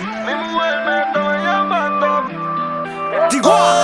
Mi mujer me estoy llamando. Digo.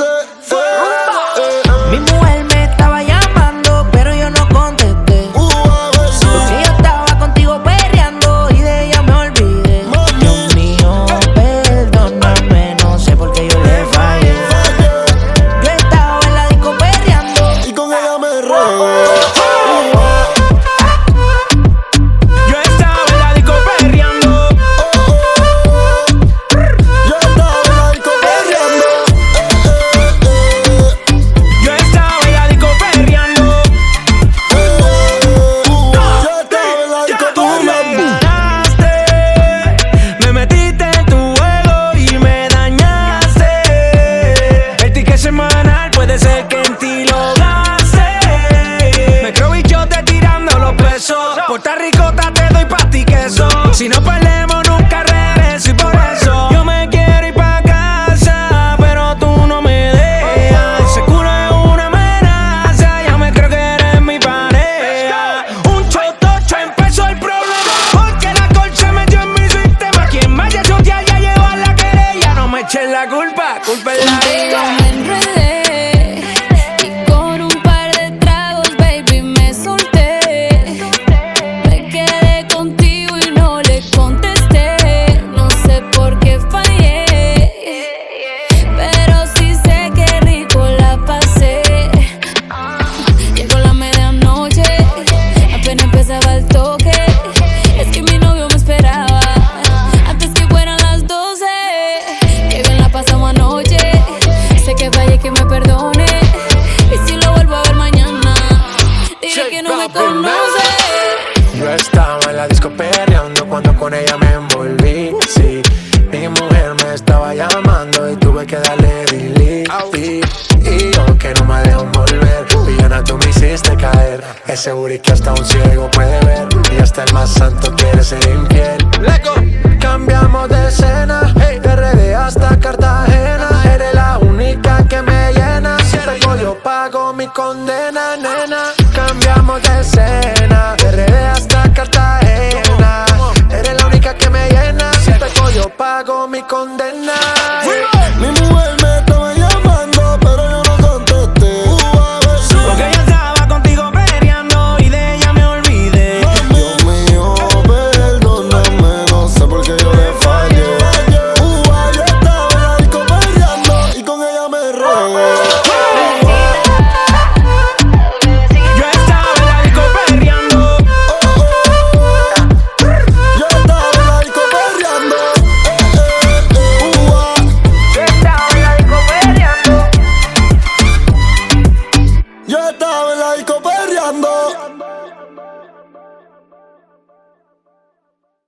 Eh, eh, eh. Mi mujer me estaba llamando, pero yo no contesté. Uh, Porque yo estaba contigo perreando y de ella me olvidé. Dios mío, perdóname, no sé por qué yo le fallé. Yo estaba en la disco perreando y con ella me robé. cuando con ella me envolví. Sí, mi mujer me estaba llamando y tuve que darle delete. Y yo que no me dejo volver, villana tú me hiciste caer. Ese booty que hasta un ciego puede ver y hasta el más santo quiere ser infiel. Cambiamos de escena, hey, de